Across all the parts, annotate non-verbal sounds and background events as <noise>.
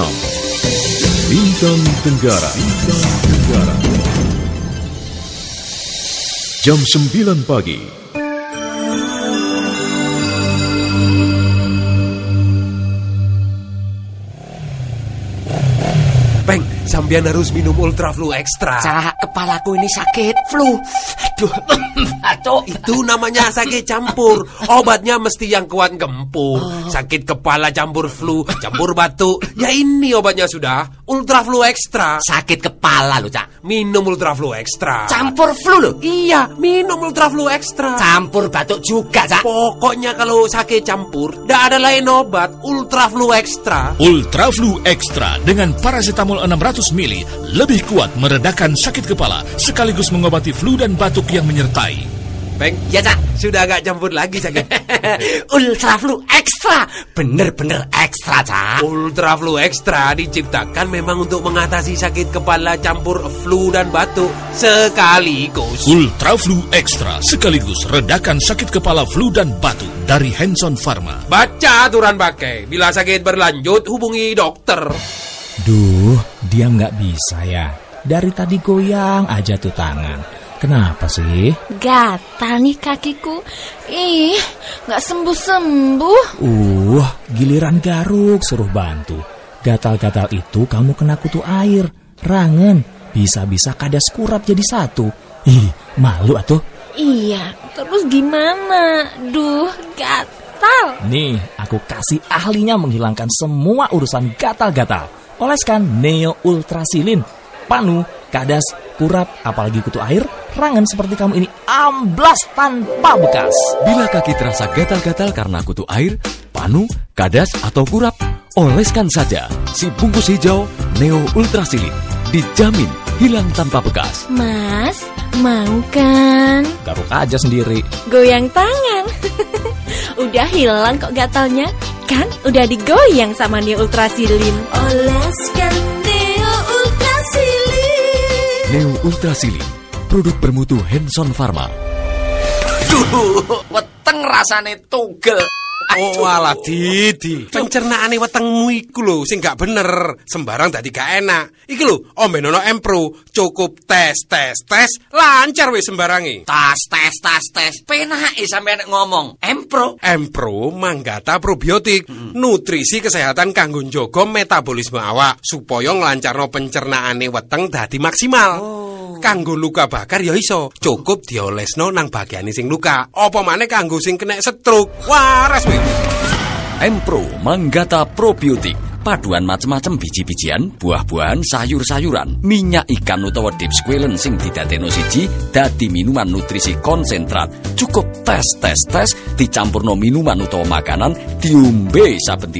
95,6 Bintang Tenggara Bintang Tenggara Jam 9 pagi Peng, sambian harus minum Ultra Flu Extra. Cak, kepalaku ini sakit, flu. Aduh, <clears throat> batuk. Itu namanya sakit campur. Obatnya mesti yang kuat gempur. Sakit kepala campur flu, campur batuk. Ya ini obatnya sudah. Ultra Flu Extra. Sakit kepala lu, Cak. Minum Ultra Flu Extra. Campur flu lu. Iya, minum Ultra Flu Extra. Campur batuk juga, Cak. Pokoknya kalau sakit campur, tidak ada lain obat. Ultra Flu Extra. Ultra Flu Extra dengan paracetamol 600 mili lebih kuat meredakan sakit kepala sekaligus mengobati flu dan batuk yang menyertai. Peng, Ya, Cak. sudah agak campur lagi sakit. <laughs> Ultra flu ekstra. Bener-bener ekstra, Cak. Ultra Flu Extra diciptakan memang untuk mengatasi sakit kepala campur flu dan batuk sekaligus. Ultra Flu Extra sekaligus redakan sakit kepala flu dan batuk dari Hanson Pharma. Baca aturan pakai. Bila sakit berlanjut, hubungi dokter. Duh, dia nggak bisa ya. Dari tadi goyang aja tuh tangan. Kenapa sih? Gatal nih kakiku. Ih, nggak sembuh-sembuh. Uh, giliran garuk suruh bantu. Gatal-gatal itu kamu kena kutu air, rangen. Bisa-bisa kadas kurap jadi satu. Ih, malu atuh. Iya, terus gimana? Duh, gatal. Nih, aku kasih ahlinya menghilangkan semua urusan gatal-gatal. Oleskan Neo Ultrasilin. Panu, kadas, kurap, apalagi kutu air, rangan seperti kamu ini amblas tanpa bekas. Bila kaki terasa gatal-gatal karena kutu air, panu, kadas, atau kurap, oleskan saja si bungkus hijau Neo Ultrasilin. Dijamin hilang tanpa bekas. Mas, mau kan? Garuk aja sendiri. Goyang tangan. <laughs> udah hilang kok gatalnya. Kan udah digoyang sama Neo Ultrasilin. Oleskan Ultrasilin. Produk bermutu Hanson Pharma. Duh, weteng rasane tugel. Oh alah Didi. Pencernaane wetengmu iku lho Sing gak bener. Sembarang dadi gak enak. Iki lho Ombenono Empro. Cukup tes tes tes. Lancar wis sembarangi. Tas, tes, tas, tes. Penake sampean ngomong. Empro. Empro manggata probiotik. Nutrisi kesehatan kanggo njogo metabolisme awak Supaya nglancarno pencernaane weteng dadi maksimal Kanggo luka bakar ya iso. Cukup diolesno nang bagiane sing luka. Apa maneh kanggo sing kena stroke? Waras wis Empro Manggata Probiotik Paduan macam-macam biji-bijian, buah-buahan, sayur-sayuran, minyak ikan utawa deep squalen sing didadekno siji dadi minuman nutrisi konsentrat. Cukup tes tes tes dicampurno minuman utawa makanan diombe saben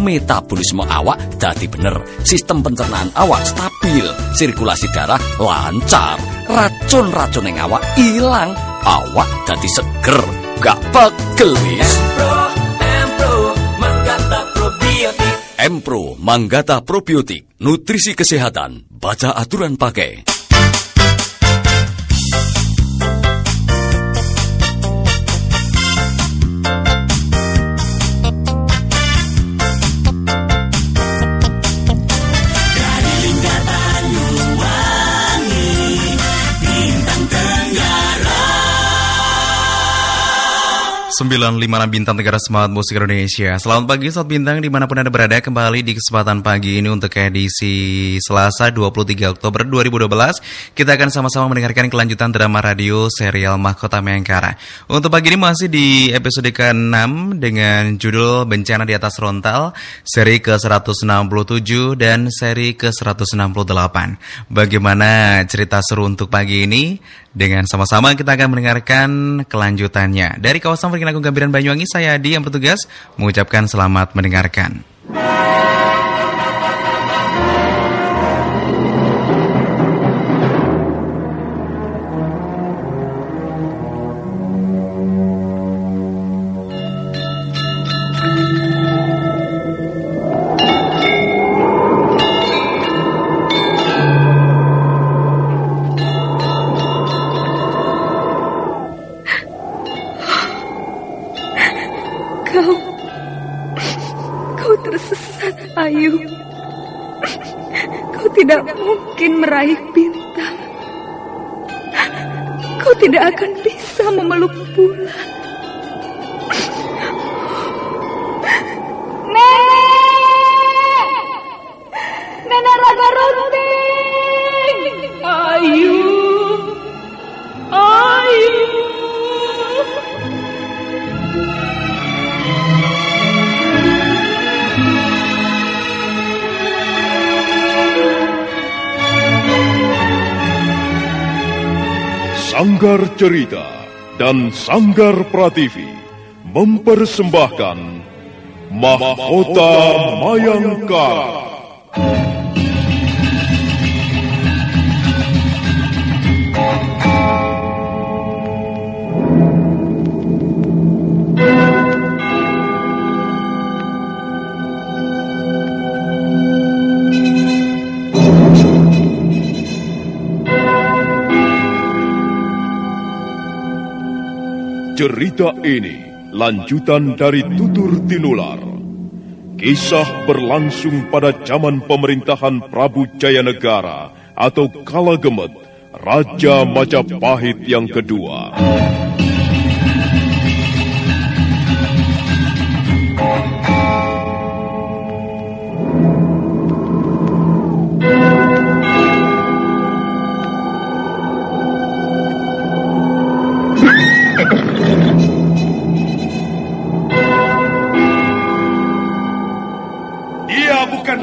metabolisme awak dadi bener. Sistem pencernaan awak stabil, sirkulasi darah lancar, racun-racun yang awak ilang, awak dadi seger, gak pegel wis. Empro Manggata Probiotik Nutrisi Kesehatan Baca aturan pakai Sembilan lima Bintang Tenggara Semangat Musik Indonesia. Selamat pagi Sobat Bintang di mana pun Anda berada Kembali di kesempatan pagi ini untuk edisi Selasa 23 Oktober 2012 Kita akan sama-sama mendengarkan kelanjutan drama radio serial Mahkota Mengkara Untuk pagi ini masih di episode ke-6 Dengan judul Bencana di atas Rontal Seri ke-167 dan seri ke-168 Bagaimana cerita seru untuk pagi ini? Dengan sama-sama kita akan mendengarkan kelanjutannya. Dari kawasan Perkina Agung Gambiran Banyuwangi, saya Adi yang bertugas mengucapkan selamat mendengarkan. Sanggar Cerita dan Sanggar Prativi mempersembahkan Mahkota Mayangkara. Cerita ini lanjutan dari Tutur Tinular. Kisah berlangsung pada zaman pemerintahan Prabu Jayanegara atau Kala Gemet, Raja Majapahit yang kedua.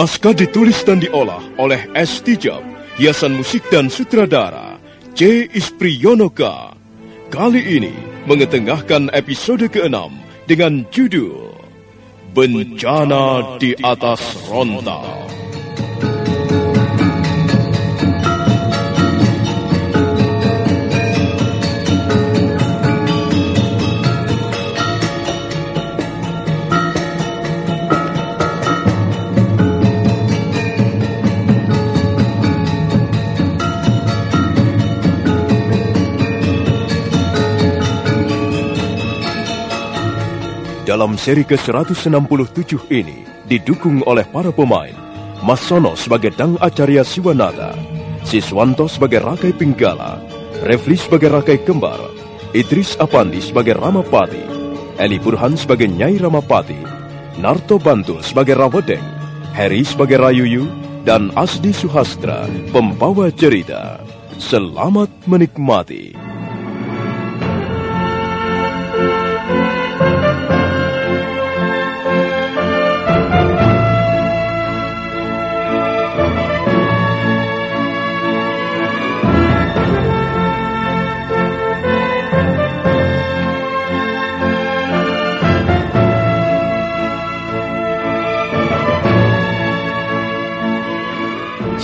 Naskah ditulis dan diolah oleh S. Tijab, hiasan musik dan sutradara C. Ispriyonoka. Kali ini mengetengahkan episode ke-6 dengan judul Bencana di atas Rontal. Dalam seri ke-167 ini didukung oleh para pemain Mas Sono sebagai Dang Acarya Siwanata, Siswanto sebagai Rakai Pinggala, Refli sebagai Rakai Kembar, Idris Apandi sebagai Ramapati, Eli Burhan sebagai Nyai Ramapati, Narto Bantul sebagai Rawedeng, Heri sebagai Rayuyu, dan Asdi Suhastra, pembawa cerita. Selamat menikmati.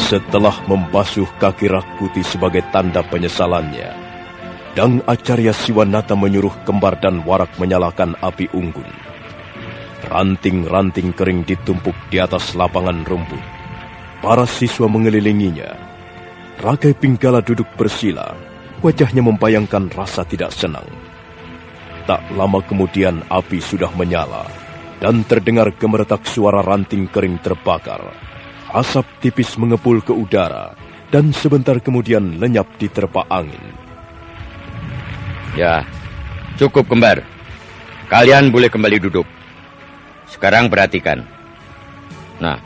Setelah membasuh kaki Rakuti sebagai tanda penyesalannya, Dang Acarya Siwanata menyuruh kembar dan warak menyalakan api unggun. Ranting-ranting kering ditumpuk di atas lapangan rumput. Para siswa mengelilinginya. Rakai Pinggala duduk bersila, wajahnya membayangkan rasa tidak senang. Tak lama kemudian api sudah menyala, dan terdengar gemeretak suara ranting kering terbakar. Asap tipis mengepul ke udara dan sebentar kemudian lenyap di terpa angin. Ya, cukup kembar. Kalian boleh kembali duduk. Sekarang perhatikan. Nah,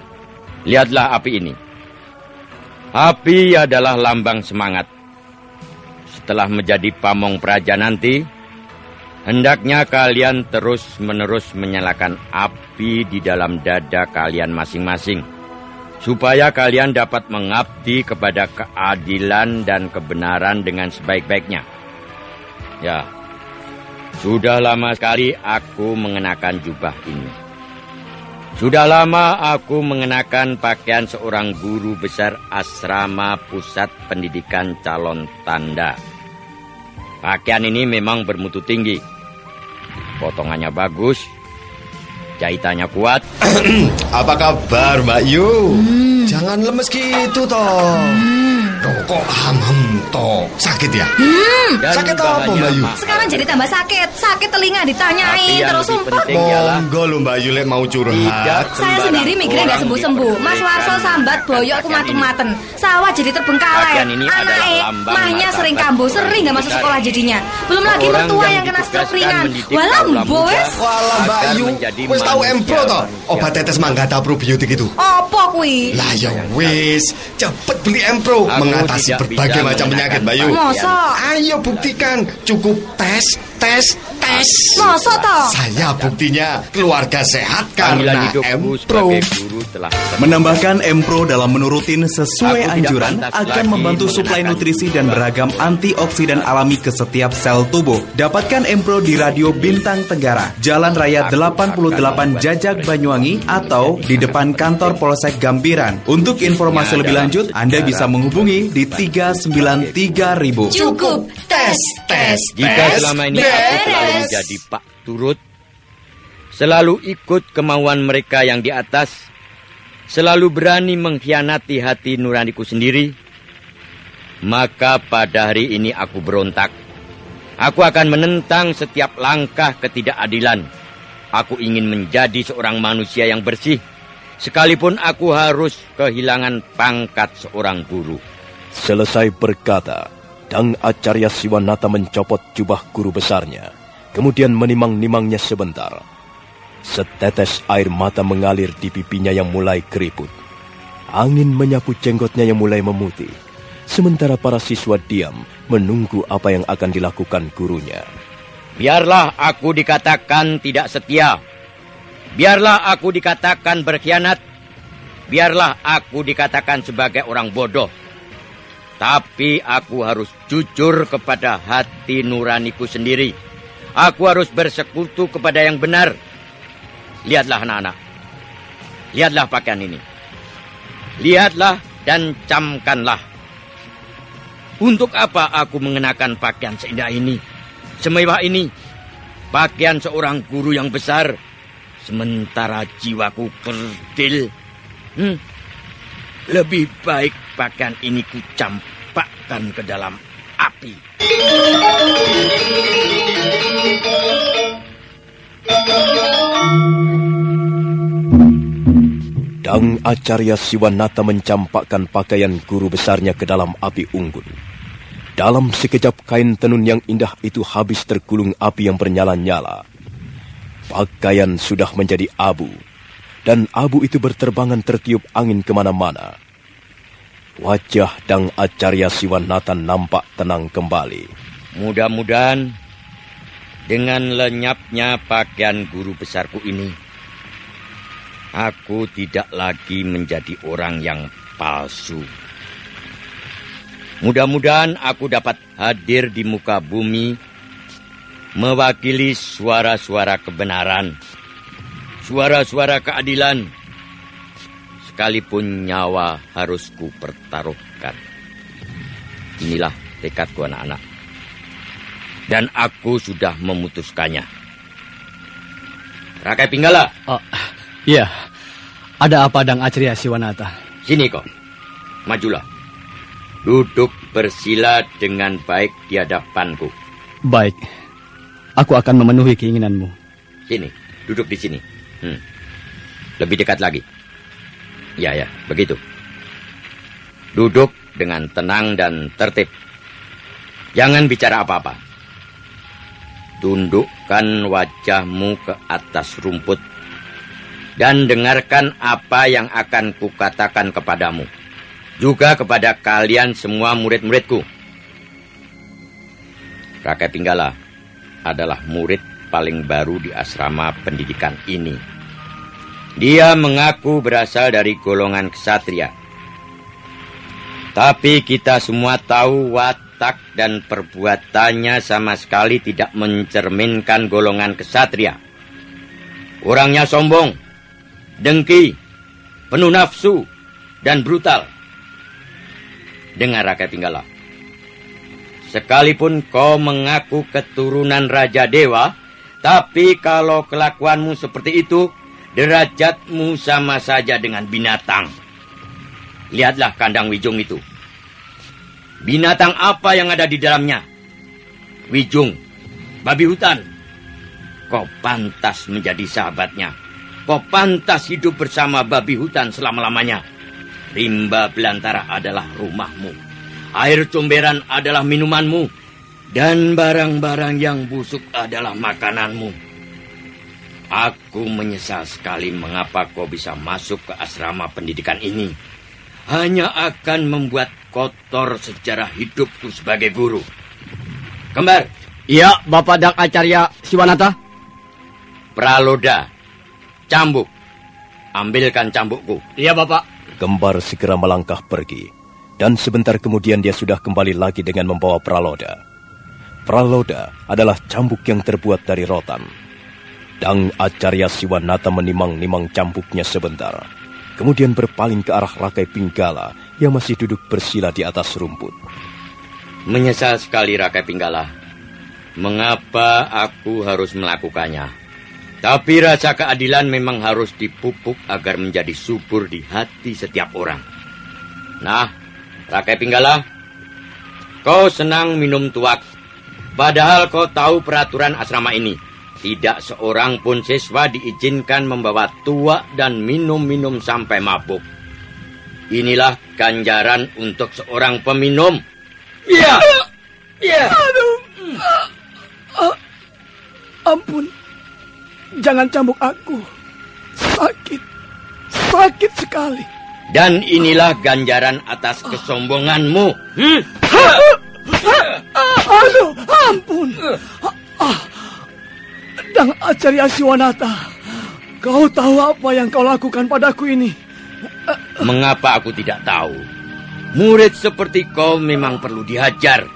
lihatlah api ini. Api adalah lambang semangat. Setelah menjadi pamong praja nanti, hendaknya kalian terus-menerus menyalakan api di dalam dada kalian masing-masing, supaya kalian dapat mengabdi kepada keadilan dan kebenaran dengan sebaik-baiknya. Ya, sudah lama sekali aku mengenakan jubah ini. Sudah lama aku mengenakan pakaian seorang guru besar asrama pusat pendidikan calon tanda. Pakaian ini memang bermutu tinggi. Potongannya bagus, jahitannya kuat. <clears throat> Apa kabar Mbak Yu? Hmm. Jangan lemes gitu toh. Hmm. Loh, kok ham-ham toh? Sakit ya? Hmm. sakit apa Mbak Yu? Sekarang jadi tambah sakit. Sakit telinga ditanyain terus sumpah. Monggo lo Mbak Yu mau curhat. Saya sendiri migrain gak sembuh-sembuh. Mas Warso sambat boyok aku matung-maten. Sawah jadi terbengkalai. Anaknya mahnya sering kambuh, sering gak masuk sekolah jadinya. Belum lagi mertua yang kena stroke ringan. Walam wes. Walam Mbak Yu. Wes tahu Empro toh? Obat tetes manggata probiotik itu. Apa kui? Lah ya wes, cepet beli Empro mengatasi berbagai macam penyakit, Bayu. Masa? Ayo buktikan, cukup tes, tes, tes. Masa toh? Saya buktinya keluarga sehat karena Empro. Menambahkan Empro dalam menurutin sesuai anjuran akan membantu suplai nutrisi dan beragam antioksidan alami ke setiap sel tubuh. Dapatkan Empro di Radio Bintang Tenggara, Jalan Raya 88 Jajak Banyuwangi atau di depan kantor Polsek Gambiran. Untuk informasi lebih lanjut, Anda bisa menghubungi di 393.000. Cukup tes, tes, Jika selama ini aku selalu menjadi Pak Turut, selalu ikut kemauan mereka yang di atas, selalu berani mengkhianati hati nuraniku sendiri, maka pada hari ini aku berontak. Aku akan menentang setiap langkah ketidakadilan. Aku ingin menjadi seorang manusia yang bersih, sekalipun aku harus kehilangan pangkat seorang guru. Selesai berkata, Dang Acarya Siwanata mencopot jubah guru besarnya, kemudian menimang-nimangnya sebentar. Setetes air mata mengalir di pipinya yang mulai keriput. Angin menyapu jenggotnya yang mulai memutih. Sementara para siswa diam menunggu apa yang akan dilakukan gurunya. Biarlah aku dikatakan tidak setia. Biarlah aku dikatakan berkhianat. Biarlah aku dikatakan sebagai orang bodoh. Tapi aku harus jujur kepada hati nuraniku sendiri. Aku harus bersekutu kepada yang benar. Lihatlah anak-anak. Lihatlah pakaian ini. Lihatlah dan camkanlah. Untuk apa aku mengenakan pakaian seindah ini? Semewah ini? Pakaian seorang guru yang besar. Sementara jiwaku kerdil. Hmm? Lebih baik pakaian ini kucampakkan ke dalam api. Dang Acarya Siwanata mencampakkan pakaian guru besarnya ke dalam api unggun. Dalam sekejap kain tenun yang indah itu habis tergulung api yang bernyala-nyala. Pakaian sudah menjadi abu, dan abu itu berterbangan tertiup angin ke mana-mana. Wajah Dang Acarya Siwanata nampak tenang kembali. Mudah-mudahan dengan lenyapnya pakaian guru besarku ini, aku tidak lagi menjadi orang yang palsu. Mudah-mudahan aku dapat hadir di muka bumi mewakili suara-suara kebenaran, suara-suara keadilan, sekalipun nyawa harus ku pertaruhkan. Inilah tekadku anak-anak. Dan aku sudah memutuskannya. Rakai Pinggala. Oh, iya. Ada apa Dang Acria Siwanata? Sini kau. Majulah. Duduk bersila dengan baik di hadapanku. Baik. Aku akan memenuhi keinginanmu. Sini, duduk di sini. Hmm. Lebih dekat lagi. Ya, ya, begitu. Duduk dengan tenang dan tertib. Jangan bicara apa-apa. Tundukkan wajahmu ke atas rumput dan dengarkan apa yang akan kukatakan kepadamu. Juga kepada kalian semua murid-muridku. Rakai Pinggala adalah murid paling baru di asrama pendidikan ini. Dia mengaku berasal dari golongan kesatria. Tapi kita semua tahu watak dan perbuatannya sama sekali tidak mencerminkan golongan kesatria. Orangnya sombong, dengki, penuh nafsu, dan brutal. Dengar Rakai Pinggala. Sekalipun kau mengaku keturunan Raja Dewa, tapi kalau kelakuanmu seperti itu, derajatmu sama saja dengan binatang. Lihatlah kandang Wijung itu. Binatang apa yang ada di dalamnya? Wijung, babi hutan. Kau pantas menjadi sahabatnya. Kau pantas hidup bersama babi hutan selama-lamanya. Rimba belantara adalah rumahmu. Air comberan adalah minumanmu. Dan barang-barang yang busuk adalah makananmu. Aku menyesal sekali mengapa kau bisa masuk ke asrama pendidikan ini. Hanya akan membuat kotor sejarah hidupku sebagai guru. Kembar. Iya, Bapak Dak Acarya Siwanata. Praloda. Cambuk. Ambilkan cambukku. Iya, Bapak. Kembar segera melangkah pergi. Dan sebentar kemudian dia sudah kembali lagi dengan membawa praloda. Praloda adalah cambuk yang terbuat dari rotan. Dang Acarya Siwanata menimang-nimang cambuknya sebentar. Kemudian berpaling ke arah Rakai Pinggala yang masih duduk bersila di atas rumput. Menyesal sekali Rakai Pinggala. Mengapa aku harus melakukannya? Tapi rasa keadilan memang harus dipupuk agar menjadi subur di hati setiap orang. Nah, Rakai Pinggala, kau senang minum tuak. Padahal kau tahu peraturan asrama ini. Tidak seorang pun siswa diizinkan membawa tuak dan minum-minum sampai mabuk. Inilah ganjaran untuk seorang peminum. Iya. Iya. Aduh. Uh, ampun. Jangan cambuk aku. Sakit. Sakit sekali. Dan inilah ganjaran atas kesombonganmu. Hmm? Aduh, ampun. Ah, Dang Acarya Siwanata, kau tahu apa yang kau lakukan padaku ini? Mengapa aku tidak tahu? Murid seperti kau memang perlu dihajar.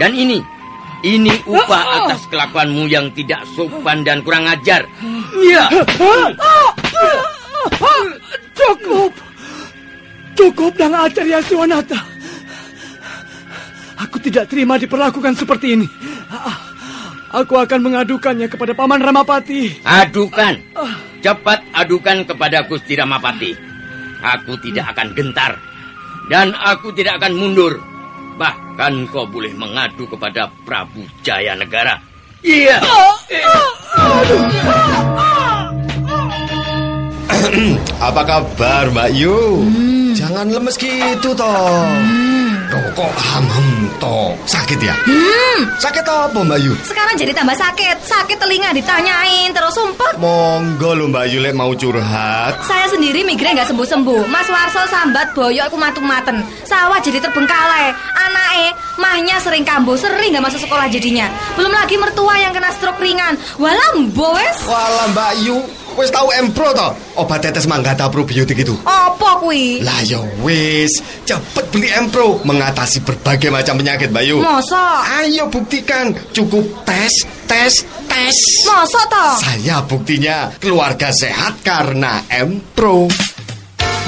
Dan ini, ini upah atas kelakuanmu yang tidak sopan dan kurang ajar. Iya. Cukup. Cukup Dang Acarya Siwanata. Aku tidak terima diperlakukan seperti ini. Aku akan mengadukannya kepada Paman Ramapati. Adukan. Cepat adukan kepada Gusti Ramapati. Aku tidak akan gentar. Dan aku tidak akan mundur. Bahkan kau boleh mengadu kepada Prabu Jaya Negara. Iya. <clears throat> Apa kabar Mbak Yu? Hmm. Jangan lemes gitu toh. Hmm. Kok ham-ham toh? Sakit ya? Hmm. Sakit apa Mbak Yu? Sekarang jadi tambah sakit. Sakit telinga ditanyain terus sumpah. Monggo lo Mbak Yu lek mau curhat. Saya sendiri migrain nggak sembuh-sembuh. Mas Warso sambat boyok aku matung-maten. Sawah jadi terbengkalai. Anake mahnya sering kambuh, sering nggak masuk sekolah jadinya. Belum lagi mertua yang kena stroke ringan. Walah wes. Walah Mbak Yu, Wis tahu Empro to? Obat tetes manggata probiotik itu. Apa kuwi? Lah ya wis, cepet beli Empro mengatasi berbagai macam penyakit, Bayu. Masa? Ayo buktikan, cukup tes, tes, tes. Masa toh? Saya buktinya keluarga sehat karena Empro.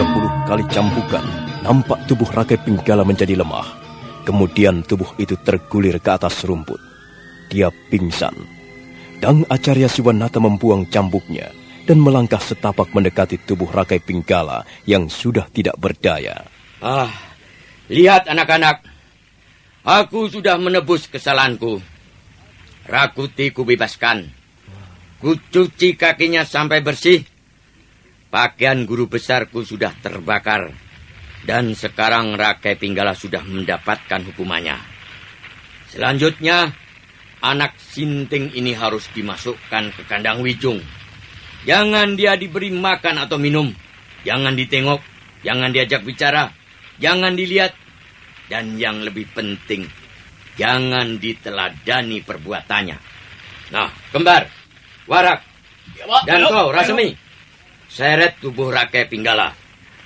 30 kali cambukan, nampak tubuh Rakai Pinggala menjadi lemah. Kemudian tubuh itu tergulir ke atas rumput. Dia pingsan. Dang Acarya Siwanata membuang cambuknya dan melangkah setapak mendekati tubuh Rakai Pinggala yang sudah tidak berdaya. Ah, lihat anak-anak. Aku sudah menebus kesalahanku. Rakuti kubebaskan. Kucuci kakinya sampai bersih. Pakaian guru besarku sudah terbakar. Dan sekarang Rakai Pinggala sudah mendapatkan hukumannya. Selanjutnya, anak Sinting ini harus dimasukkan ke kandang Wijung. Jangan dia diberi makan atau minum. Jangan ditengok. Jangan diajak bicara. Jangan dilihat. Dan yang lebih penting, jangan diteladani perbuatannya. Nah, kembar, warak, dan kau, Rasemi. Seret tubuh Rakai Pinggala.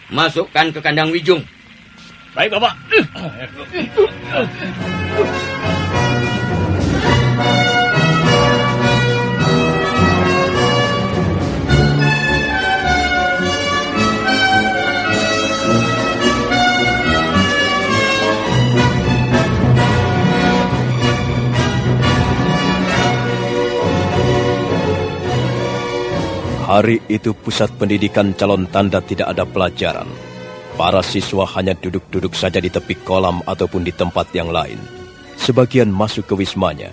Masukkan ke kandang Wijung. Baik, Bapak. Hari itu pusat pendidikan calon tanda tidak ada pelajaran. Para siswa hanya duduk-duduk saja di tepi kolam ataupun di tempat yang lain. Sebagian masuk ke wismanya.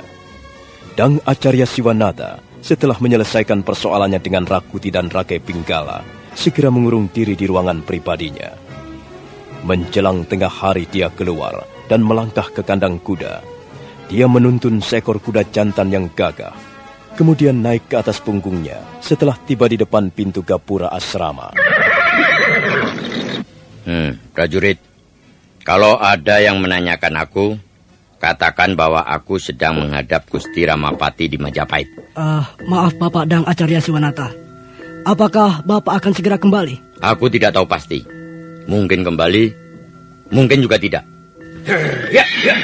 Dang Acarya Siwanata setelah menyelesaikan persoalannya dengan Rakuti dan Rakai Pinggala, segera mengurung diri di ruangan pribadinya. Menjelang tengah hari dia keluar dan melangkah ke kandang kuda. Dia menuntun seekor kuda jantan yang gagah kemudian naik ke atas punggungnya setelah tiba di depan pintu gapura asrama. Hmm, prajurit, kalau ada yang menanyakan aku, katakan bahwa aku sedang menghadap Gusti Ramapati di Majapahit. Uh, maaf Bapak dan Acarya Siwanata. Apakah Bapak akan segera kembali? Aku tidak tahu pasti. Mungkin kembali, mungkin juga tidak. Ya, ya.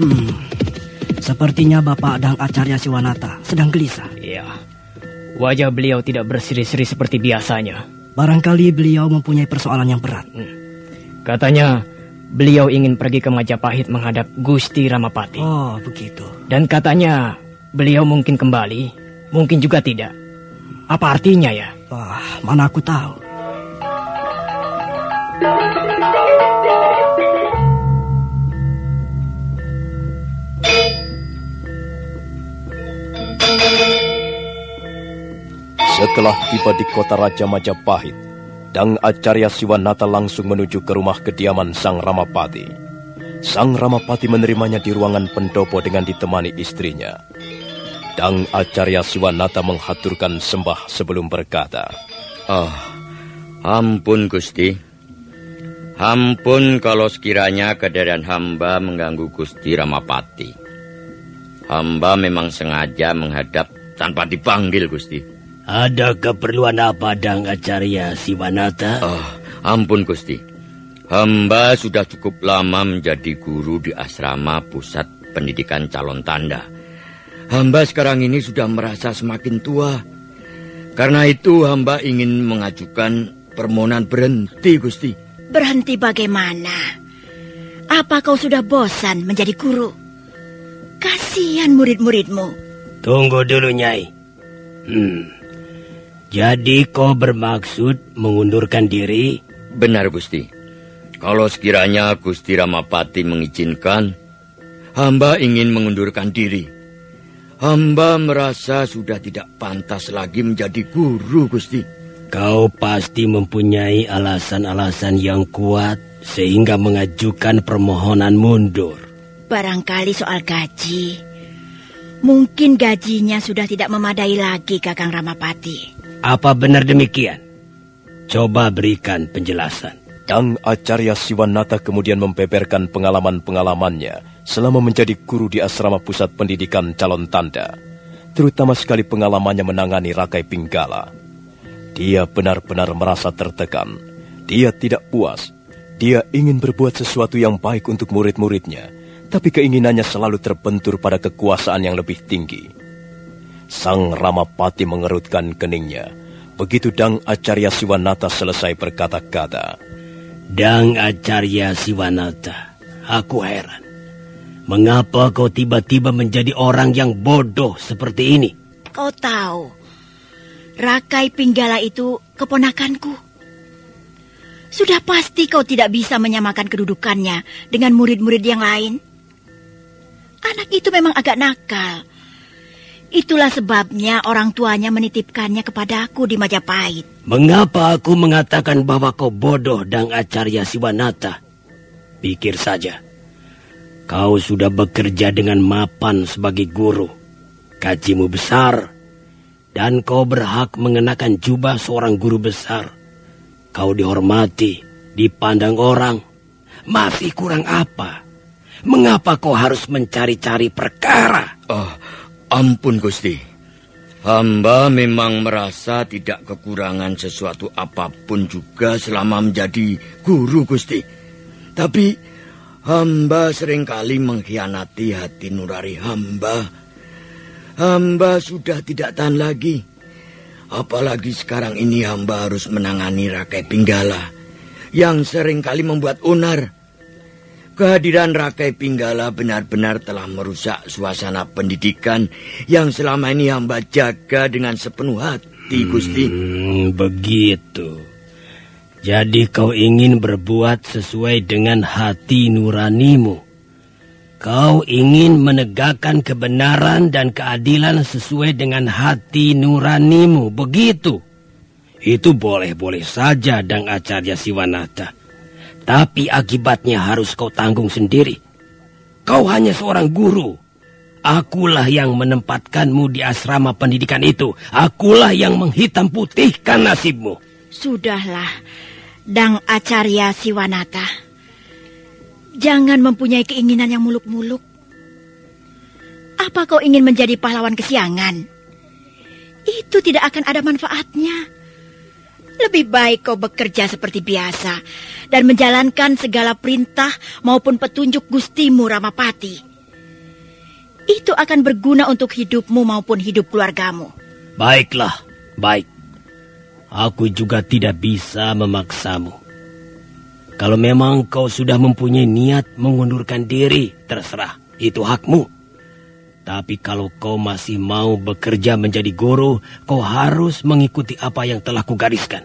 Hmm, sepertinya Bapak dan Acarya Siwanata sedang gelisah. Iya, wajah beliau tidak berseri-seri seperti biasanya. Barangkali beliau mempunyai persoalan yang berat. Hmm. Katanya beliau ingin pergi ke Majapahit menghadap Gusti Ramapati. Oh, begitu. Dan katanya beliau mungkin kembali, mungkin juga tidak. Apa artinya ya? Wah, mana aku tahu. Setelah tiba di kota Raja Majapahit, Dang Acarya Siwanata langsung menuju ke rumah kediaman Sang Ramapati. Sang Ramapati menerimanya di ruangan pendopo dengan ditemani istrinya. Dang Acarya Siwanata menghaturkan sembah sebelum berkata, Oh, ampun Gusti. Ampun kalau sekiranya kederan hamba mengganggu Gusti Ramapati. Hamba memang sengaja menghadap tanpa dipanggil Gusti. Ada keperluan apa Dang Acarya Siwanata? Oh, ampun Gusti. Hamba sudah cukup lama menjadi guru di asrama pusat pendidikan calon tanda. Hamba sekarang ini sudah merasa semakin tua. Karena itu hamba ingin mengajukan permohonan berhenti Gusti. Berhenti bagaimana? Apa kau sudah bosan menjadi guru? Kasihan murid-muridmu. Tunggu dulu Nyai. Hmm, jadi kau bermaksud mengundurkan diri? Benar, Gusti. Kalau sekiranya Gusti Ramapati mengizinkan, hamba ingin mengundurkan diri. Hamba merasa sudah tidak pantas lagi menjadi guru, Gusti. Kau pasti mempunyai alasan-alasan yang kuat sehingga mengajukan permohonan mundur. Barangkali soal gaji. Mungkin gajinya sudah tidak memadai lagi, Kakang Ramapati. Apa benar demikian? Coba berikan penjelasan. Dang Acarya Siwanata kemudian membeberkan pengalaman-pengalamannya selama menjadi guru di asrama pusat pendidikan calon tanda. Terutama sekali pengalamannya menangani Rakai Pinggala. Dia benar-benar merasa tertekan. Dia tidak puas. Dia ingin berbuat sesuatu yang baik untuk murid-muridnya. Tapi keinginannya selalu terbentur pada kekuasaan yang lebih tinggi. Sang Ramapati mengerutkan keningnya. Begitu Dang Acarya Siwanata selesai berkata-kata. Dang Acarya Siwanata, aku heran. Mengapa kau tiba-tiba menjadi orang yang bodoh seperti ini? Kau tahu, Rakai Pinggala itu keponakanku. Sudah pasti kau tidak bisa menyamakan kedudukannya dengan murid-murid yang lain. Anak itu memang agak nakal. Itulah sebabnya orang tuanya menitipkannya kepadaku di Majapahit. Mengapa aku mengatakan bahwa kau bodoh dan Acarya Siwanata? Pikir saja. Kau sudah bekerja dengan mapan sebagai guru. Gajimu besar. Dan kau berhak mengenakan jubah seorang guru besar. Kau dihormati, dipandang orang. Masih kurang apa? Mengapa kau harus mencari-cari perkara? Oh, Ampun Gusti. Hamba memang merasa tidak kekurangan sesuatu apa pun juga selama menjadi guru Gusti. Tapi hamba sering kali mengkhianati hati nurari hamba. Hamba sudah tidak tahan lagi. Apalagi sekarang ini hamba harus menangani Rakai Pinggala yang sering kali membuat unar. Kehadiran Rakai Pinggala benar-benar telah merusak suasana pendidikan yang selama ini hamba jaga dengan sepenuh hati, Gusti. Hmm, begitu. Jadi kau ingin berbuat sesuai dengan hati nuranimu. Kau ingin menegakkan kebenaran dan keadilan sesuai dengan hati nuranimu, begitu. Itu boleh-boleh saja, Dang Acarya Siwanata. Tapi akibatnya harus kau tanggung sendiri. Kau hanya seorang guru. Akulah yang menempatkanmu di asrama pendidikan itu. Akulah yang menghitam putihkan nasibmu. Sudahlah, Dang Acarya Siwanata. Jangan mempunyai keinginan yang muluk-muluk. Apa kau ingin menjadi pahlawan kesiangan? Itu tidak akan ada manfaatnya. Lebih baik kau bekerja seperti biasa dan menjalankan segala perintah maupun petunjuk Gustimu Ramapati. Itu akan berguna untuk hidupmu maupun hidup keluargamu. Baiklah, baik. Aku juga tidak bisa memaksamu. Kalau memang kau sudah mempunyai niat mengundurkan diri, terserah. Itu hakmu. Tapi kalau kau masih mau bekerja menjadi guru, kau harus mengikuti apa yang telah kugariskan.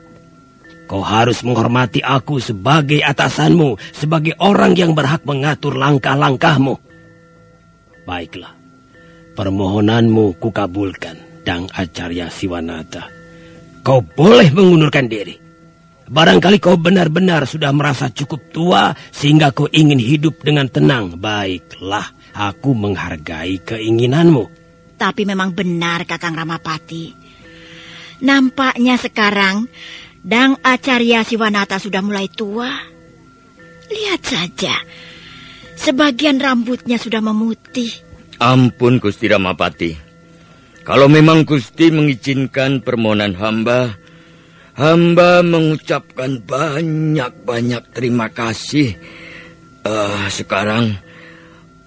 Kau harus menghormati aku sebagai atasanmu, sebagai orang yang berhak mengatur langkah-langkahmu. Baiklah, permohonanmu kukabulkan, Dang Acarya Siwanata. Kau boleh mengundurkan diri. Barangkali kau benar-benar sudah merasa cukup tua sehingga kau ingin hidup dengan tenang. Baiklah, aku menghargai keinginanmu. Tapi memang benar Kakang Ramapati. Nampaknya sekarang Dang Acarya Siwanata sudah mulai tua. Lihat saja, sebagian rambutnya sudah memutih. Ampun Gusti Ramapati. Kalau memang Gusti mengizinkan permohonan hamba, hamba mengucapkan banyak-banyak terima kasih. Uh, sekarang,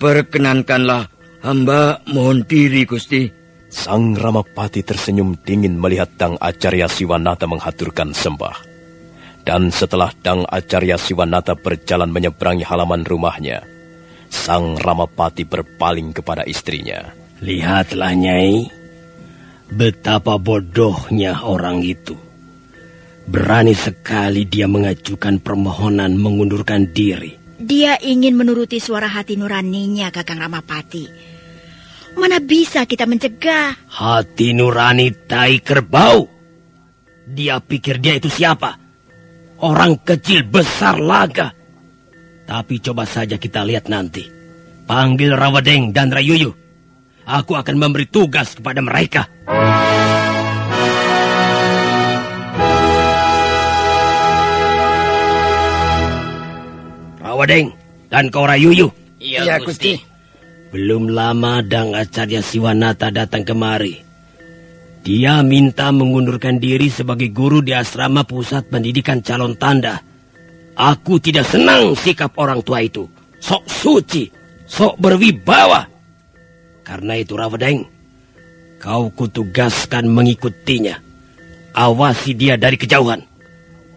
perkenankanlah hamba mohon diri Gusti. Sang Ramapati tersenyum dingin melihat Dang Acarya Siwanata menghaturkan sembah. Dan setelah Dang Acarya Siwanata berjalan menyeberangi halaman rumahnya, Sang Ramapati berpaling kepada istrinya. Lihatlah, Nyai. Betapa bodohnya orang itu. Berani sekali dia mengajukan permohonan mengundurkan diri. Dia ingin menuruti suara hati nuraninya, Kakang Ramapati. Mana bisa kita mencegah? Hati nurani tai kerbau. Dia pikir dia itu siapa? Orang kecil besar laga. Tapi coba saja kita lihat nanti. Panggil Rawadeng dan Rayuyu. Aku akan memberi tugas kepada mereka. Rawadeng dan kau Rayuyu. Iya, Gusti. Belum lama Dang Acarya Siwanata datang kemari. Dia minta mengundurkan diri sebagai guru di asrama pusat pendidikan calon tanda. Aku tidak senang sikap orang tua itu. Sok suci, sok berwibawa. Karena itu Rawadeng, kau kutugaskan mengikutinya. Awasi dia dari kejauhan.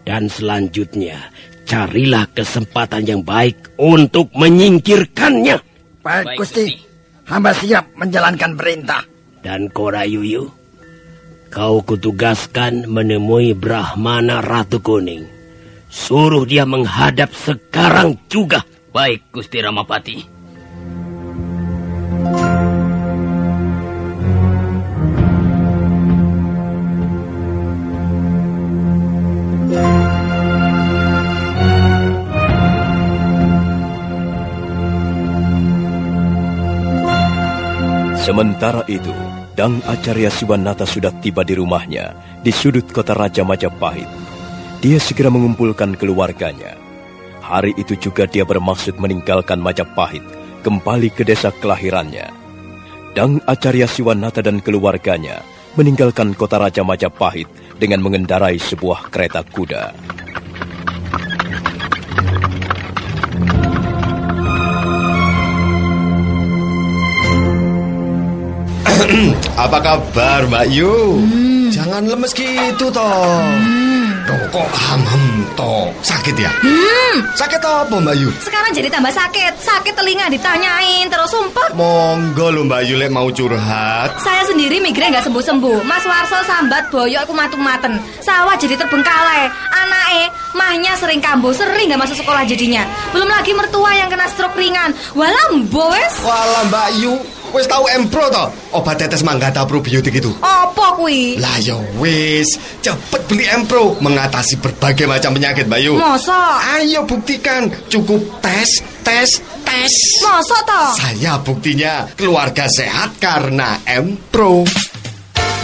Dan selanjutnya, carilah kesempatan yang baik untuk menyingkirkannya. Baik, Gusti. Gusti. Hamba siap menjalankan perintah. Dan Korayuyu, kau kutugaskan menemui Brahmana Ratu Kuning. Suruh dia menghadap sekarang juga. Baik, Gusti Ramapati. Sementara itu, Dang Acarya Siwanata sudah tiba di rumahnya di sudut kota Raja Majapahit. Dia segera mengumpulkan keluarganya. Hari itu juga dia bermaksud meninggalkan Majapahit, kembali ke desa kelahirannya. Dang Acarya Siwanata dan keluarganya meninggalkan kota Raja Majapahit dengan mengendarai sebuah kereta kuda. <clears throat> Apa kabar Mbak Yu? Hmm. Jangan lemes gitu toh. Hmm. Loh, kok ham-ham toh? Sakit ya? Hmm. Sakit apa Mbak Yu? Sekarang jadi tambah sakit. Sakit telinga ditanyain terus sumpah. Monggo lo Mbak Yu lek mau curhat. Saya sendiri migrain nggak sembuh-sembuh. Mas Warso sambat boyok aku matung-maten. Sawah jadi terbengkalai. Anake mahnya sering kambuh, sering nggak masuk sekolah jadinya. Belum lagi mertua yang kena stroke ringan. Walam boes. Walam Mbak Yu, Wis tahu Empro to? Obat tetes manggata probiotik itu. Apa kuwi? Lah ya wis, cepet beli Empro mengatasi berbagai macam penyakit, Bayu. Masa? Ayo buktikan, cukup tes, tes, tes. Masa to? Saya buktinya keluarga sehat karena Empro.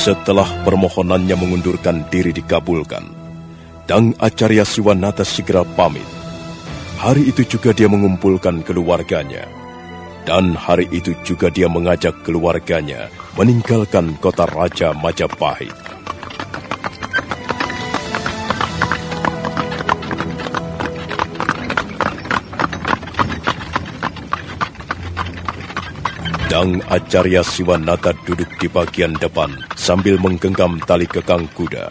Setelah permohonannya mengundurkan diri dikabulkan, Dang Acarya Siwanata segera pamit. Hari itu juga dia mengumpulkan keluarganya. Dan hari itu juga dia mengajak keluarganya meninggalkan kota Raja Majapahit. Dang Acarya Siwanata duduk di bagian depan sambil menggenggam tali kekang kuda.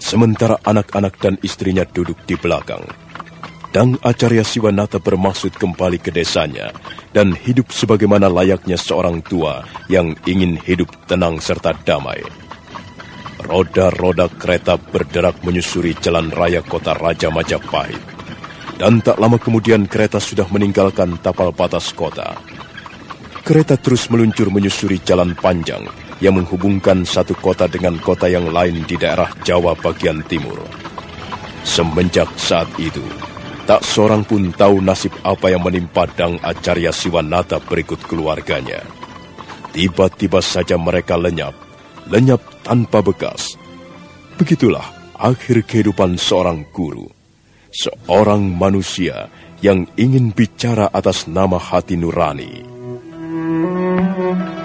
Sementara anak-anak dan istrinya duduk di belakang. Dang Acarya Siwanata bermaksud kembali ke desanya dan hidup sebagaimana layaknya seorang tua yang ingin hidup tenang serta damai. Roda-roda kereta berderak menyusuri jalan raya kota Raja Majapahit. Dan tak lama kemudian kereta sudah meninggalkan tapal batas kota. Kereta terus meluncur menyusuri jalan panjang yang menghubungkan satu kota dengan kota yang lain di daerah Jawa bagian timur. Semenjak saat itu, tak seorang pun tahu nasib apa yang menimpa Dang Acarya Siwanata berikut keluarganya. Tiba-tiba saja mereka lenyap, lenyap tanpa bekas. Begitulah akhir kehidupan seorang guru, seorang manusia yang ingin bicara atas nama hati nurani. Thank you.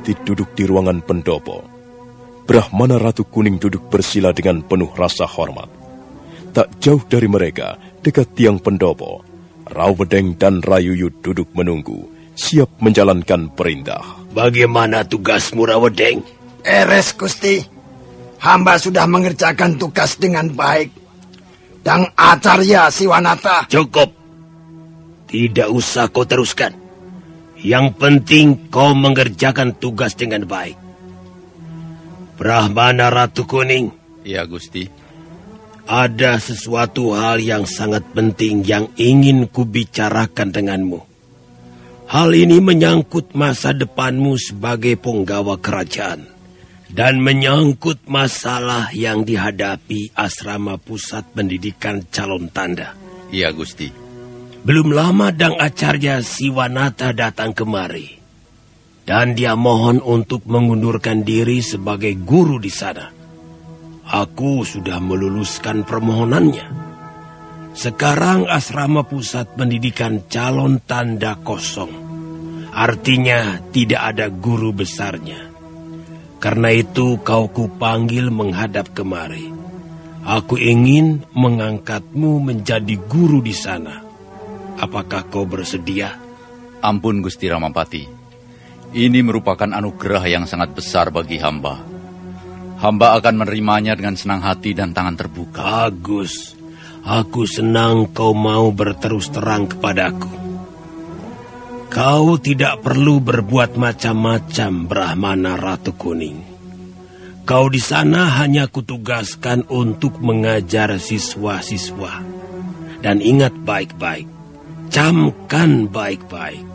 Ramapati duduk di ruangan pendopo. Brahmana Ratu Kuning duduk bersila dengan penuh rasa hormat. Tak jauh dari mereka, dekat tiang pendopo, Rawedeng dan Rayuyu duduk menunggu, siap menjalankan perintah. Bagaimana tugasmu, Rawedeng? Eres, Gusti. Hamba sudah mengerjakan tugas dengan baik. Dan Acarya Siwanata. Cukup. Tidak usah kau teruskan. Yang penting kau mengerjakan tugas dengan baik. Brahmana Ratu Kuning. Ya, Gusti. Ada sesuatu hal yang sangat penting yang ingin kubicarakan denganmu. Hal ini menyangkut masa depanmu sebagai penggawa kerajaan. dan menyangkut masalah yang dihadapi asrama pusat pendidikan calon tanda. Iya, Gusti. Belum lama Dang Acarya Siwanata datang kemari. Dan dia mohon untuk mengundurkan diri sebagai guru di sana. Aku sudah meluluskan permohonannya. Sekarang asrama pusat pendidikan calon tanda kosong. Artinya tidak ada guru besarnya. Karena itu kau kupanggil menghadap kemari. Aku ingin mengangkatmu menjadi guru di sana. Apakah kau bersedia? Ampun Gusti Ramapati. Ini merupakan anugerah yang sangat besar bagi hamba. Hamba akan menerimanya dengan senang hati dan tangan terbuka. Bagus. Aku senang kau mau berterus terang kepadaku. Kau tidak perlu berbuat macam-macam, Brahmana Ratu Kuning. Kau di sana hanya kutugaskan untuk mengajar siswa-siswa. Dan ingat baik-baik, camkan baik-baik.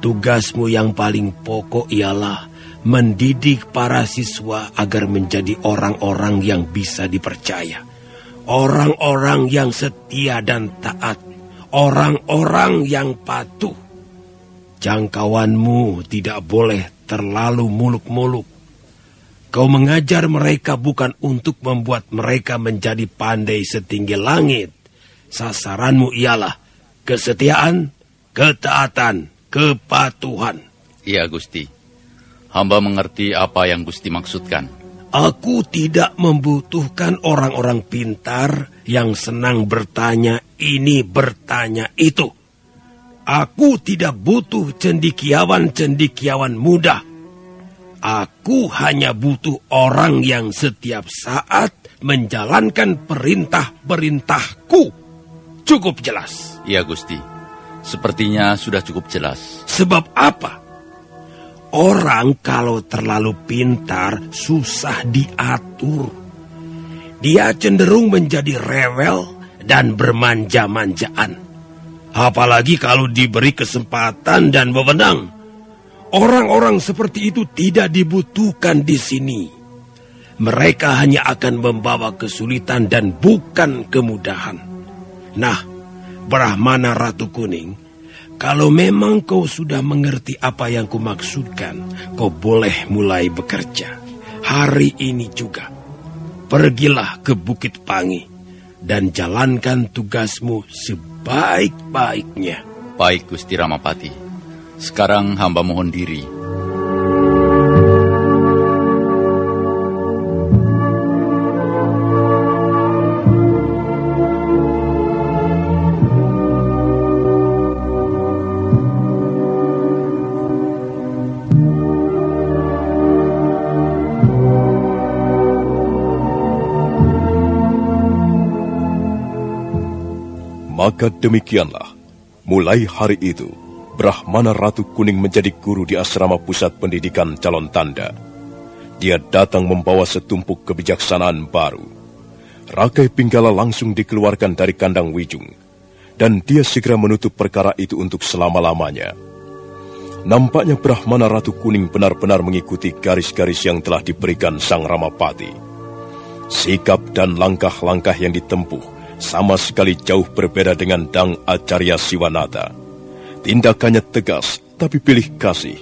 Tugasmu yang paling pokok ialah mendidik para siswa agar menjadi orang-orang yang bisa dipercaya. Orang-orang yang setia dan taat. Orang-orang yang patuh Jangkauanmu tidak boleh terlalu muluk-muluk. Kau mengajar mereka bukan untuk membuat mereka menjadi pandai setinggi langit. Sasaranmu ialah kesetiaan, ketaatan, kepatuhan. Iya, Gusti. Hamba mengerti apa yang Gusti maksudkan. Aku tidak membutuhkan orang-orang pintar yang senang bertanya ini, bertanya itu. Aku tidak butuh cendikiawan-cendikiawan muda. Aku hanya butuh orang yang setiap saat menjalankan perintah-perintahku. Cukup jelas. Iya, Gusti. Sepertinya sudah cukup jelas. Sebab apa? Orang kalau terlalu pintar susah diatur. Dia cenderung menjadi rewel dan bermanja-manjaan. Apalagi kalau diberi kesempatan dan wewenang. Orang-orang seperti itu tidak dibutuhkan di sini. Mereka hanya akan membawa kesulitan dan bukan kemudahan. Nah, Brahmana Ratu Kuning, kalau memang kau sudah mengerti apa yang kumaksudkan, kau boleh mulai bekerja. Hari ini juga. Pergilah ke Bukit Pangi dan jalankan tugasmu sebaik-baiknya. Baik, Gusti Ramapati. Sekarang hamba mohon diri. Maka demikianlah, mulai hari itu, Brahmana Ratu Kuning menjadi guru di asrama pusat pendidikan calon tanda. Dia datang membawa setumpuk kebijaksanaan baru. Rakai Pinggala langsung dikeluarkan dari kandang Wijung, dan dia segera menutup perkara itu untuk selama-lamanya. Nampaknya Brahmana Ratu Kuning benar-benar mengikuti garis-garis yang telah diberikan Sang Ramapati. Sikap dan langkah-langkah yang ditempuh sama sekali jauh berbeda dengan Dang Acarya Siwanata. Tindakannya tegas, tapi pilih kasih.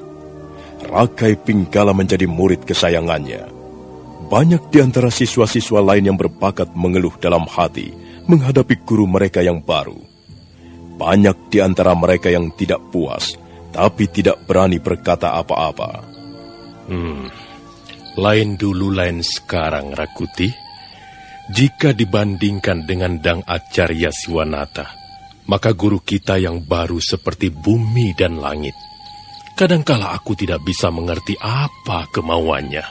Rakai Pinggala menjadi murid kesayangannya. Banyak di antara siswa-siswa lain yang berbakat mengeluh dalam hati menghadapi guru mereka yang baru. Banyak di antara mereka yang tidak puas, tapi tidak berani berkata apa-apa. Hmm, lain dulu lain sekarang, Rakuti. Jika dibandingkan dengan Dang Acarya Siwanata, maka guru kita yang baru seperti bumi dan langit. Kadangkala aku tidak bisa mengerti apa kemauannya.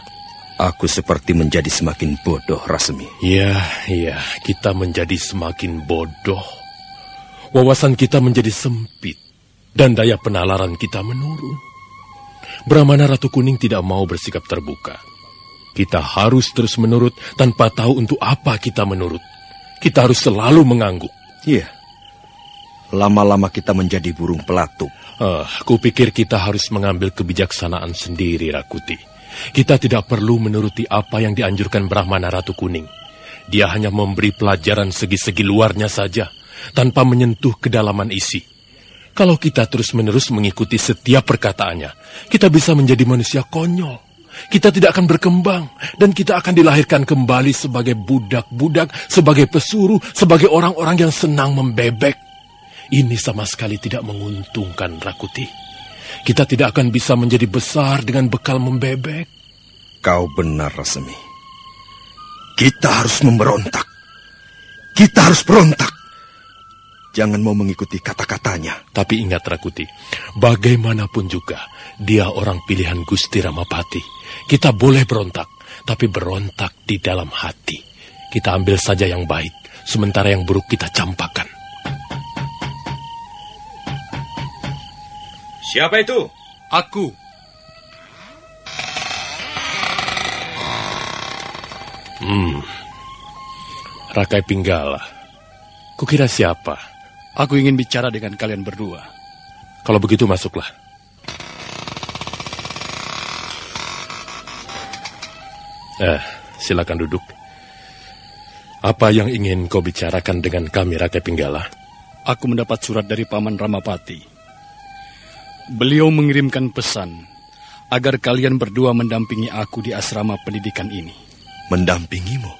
Aku seperti menjadi semakin bodoh, Rasmi. Ya, ya, kita menjadi semakin bodoh. Wawasan kita menjadi sempit, dan daya penalaran kita menurun. Brahmana Ratu Kuning tidak mau bersikap terbuka. Kita harus terus menurut tanpa tahu untuk apa kita menurut. Kita harus selalu mengangguk. Iya. Lama-lama kita menjadi burung pelatuk. Uh, kupikir kita harus mengambil kebijaksanaan sendiri, Rakuti. Kita tidak perlu menuruti apa yang dianjurkan Brahmana Ratu Kuning. Dia hanya memberi pelajaran segi-segi luarnya saja, tanpa menyentuh kedalaman isi. Kalau kita terus-menerus mengikuti setiap perkataannya, kita bisa menjadi manusia konyol. Kita tidak akan berkembang, dan kita akan dilahirkan kembali sebagai budak-budak, sebagai pesuruh, sebagai orang-orang yang senang membebek. Ini sama sekali tidak menguntungkan Rakuti. Kita tidak akan bisa menjadi besar dengan bekal membebek. Kau benar, Rasemi. Kita harus memberontak. Kita harus berontak. Jangan mau mengikuti kata-katanya. Tapi ingat, Rakuti, bagaimanapun juga, dia orang pilihan Gusti Ramapati. Kita boleh berontak, tapi berontak di dalam hati. Kita ambil saja yang baik, sementara yang buruk kita campakan. Siapa itu? Aku. Hmm. Rakai Pinggala. Kukira siapa? Aku ingin bicara dengan kalian berdua. Kalau begitu masuklah. Eh, silakan duduk. Apa yang ingin kau bicarakan dengan kami, Rakai Pinggala? Aku mendapat surat dari Paman Ramapati Beliau mengirimkan pesan agar kalian berdua mendampingi aku di asrama pendidikan ini. Mendampingimu?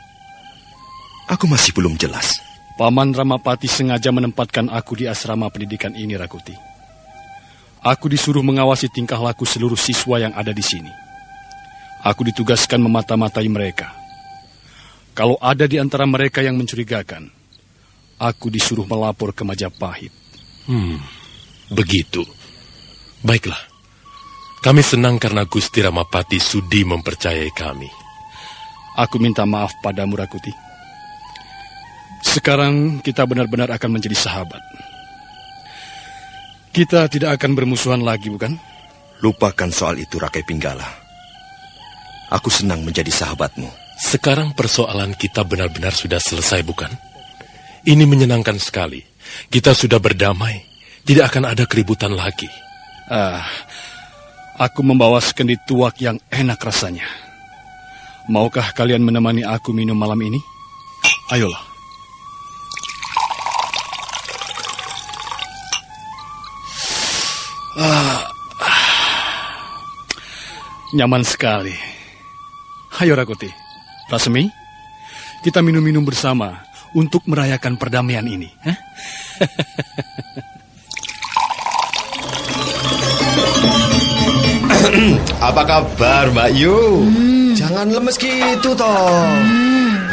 Aku masih belum jelas. Paman Ramapati sengaja menempatkan aku di asrama pendidikan ini, Rakuti. Aku disuruh mengawasi tingkah laku seluruh siswa yang ada di sini. Aku ditugaskan memata-matai mereka. Kalau ada di antara mereka yang mencurigakan, aku disuruh melapor ke Majapahit. Hmm, begitu. Baiklah. Kami senang karena Gusti Ramapati sudi mempercayai kami. Aku minta maaf padamu, Rakuti. Sekarang kita benar-benar akan menjadi sahabat. Kita tidak akan bermusuhan lagi, bukan? Lupakan soal itu, Rakai Pinggala. Aku senang menjadi sahabatmu. Sekarang persoalan kita benar-benar sudah selesai, bukan? Ini menyenangkan sekali. Kita sudah berdamai. Tidak akan ada keributan lagi. Ah, aku membawa sekendi tuak yang enak rasanya. Maukah kalian menemani aku minum malam ini? Ayolah. Ah, nyaman sekali. Ayo Rakuti, Rasmi, kita minum-minum bersama untuk merayakan perdamaian ini. Eh? <laughs> Apa kabar Mbak Yu? Hmm. Jangan lemes gitu toh. Hmm.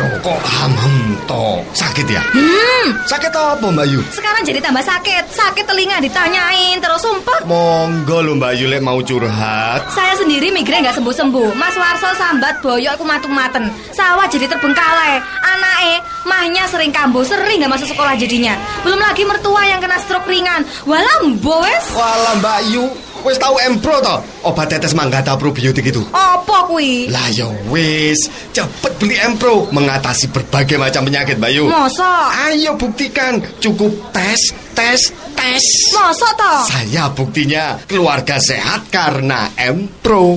Loh, kok ham-ham toh? Sakit ya? Hmm. Sakit apa Mbak Yu? Sekarang jadi tambah sakit. Sakit telinga ditanyain terus sumpah. Monggo lo Mbak Yu lek mau curhat. Saya sendiri migrain nggak sembuh-sembuh. Mas Warso sambat boyo aku matung-maten. Sawah jadi terbengkalai. Anake mahnya sering kambuh, sering nggak masuk sekolah jadinya. Belum lagi mertua yang kena stroke ringan. Walam boes. Walam Mbak Yu, Wis tahu Empro to? Obat tetes manggata probiotik itu. Apa kuwi? Lah ya wis, cepet beli Empro mengatasi berbagai macam penyakit, Bayu. Masa? Ayo buktikan, cukup tes, tes, tes. Masa toh? Saya buktinya keluarga sehat karena Empro.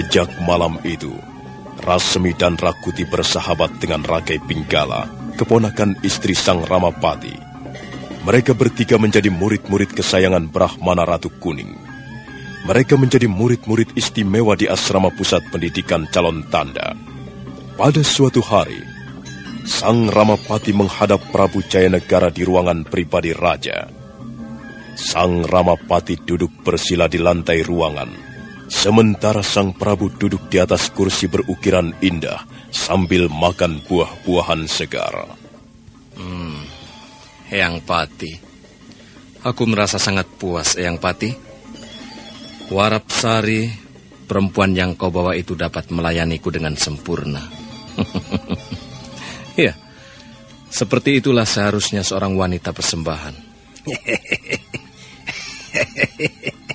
Sejak malam itu, Rasmi dan Rakuti bersahabat dengan Rakai Pinggala, keponakan istri Sang Ramapati. Mereka bertiga menjadi murid-murid kesayangan Brahmana Ratu Kuning. Mereka menjadi murid-murid istimewa di asrama pusat pendidikan calon tanda. Pada suatu hari, Sang Ramapati menghadap Prabu Jayanegara di ruangan pribadi raja. Sang Ramapati duduk bersila di lantai ruangan Sementara sang Prabu duduk di atas kursi berukiran indah sambil makan buah-buahan segar. Hmm, Eyang Pati, aku merasa sangat puas, Eyang Pati. Warap Sari, perempuan yang kau bawa itu dapat melayaniku dengan sempurna. <laughs> ya, seperti itulah seharusnya seorang wanita persembahan. <laughs>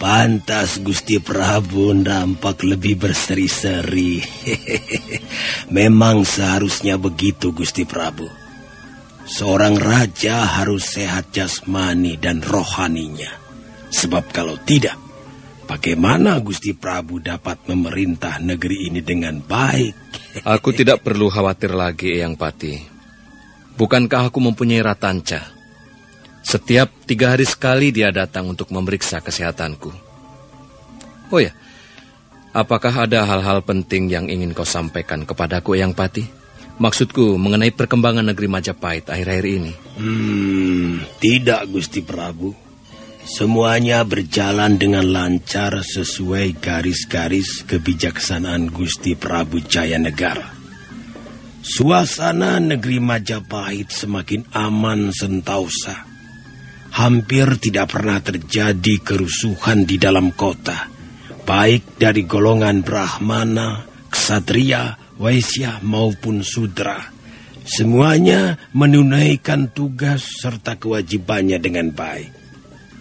Pantas Gusti Prabu nampak lebih berseri-seri. <laughs> Memang seharusnya begitu Gusti Prabu. Seorang raja harus sehat jasmani dan rohaninya. Sebab kalau tidak, bagaimana Gusti Prabu dapat memerintah negeri ini dengan baik? Aku tidak perlu khawatir lagi, Eyang Pati. Bukankah aku mempunyai ratanca? Setiap tiga hari sekali dia datang untuk memeriksa kesehatanku. Oh ya, apakah ada hal-hal penting yang ingin kau sampaikan kepadaku, Yang Pati? Maksudku mengenai perkembangan negeri Majapahit akhir-akhir ini. Hmm, tidak Gusti Prabu. Semuanya berjalan dengan lancar sesuai garis-garis kebijaksanaan Gusti Prabu Jaya Negara. Suasana negeri Majapahit semakin aman sentausa hampir tidak pernah terjadi kerusuhan di dalam kota, baik dari golongan Brahmana, Ksatria, Waisya maupun Sudra. Semuanya menunaikan tugas serta kewajibannya dengan baik.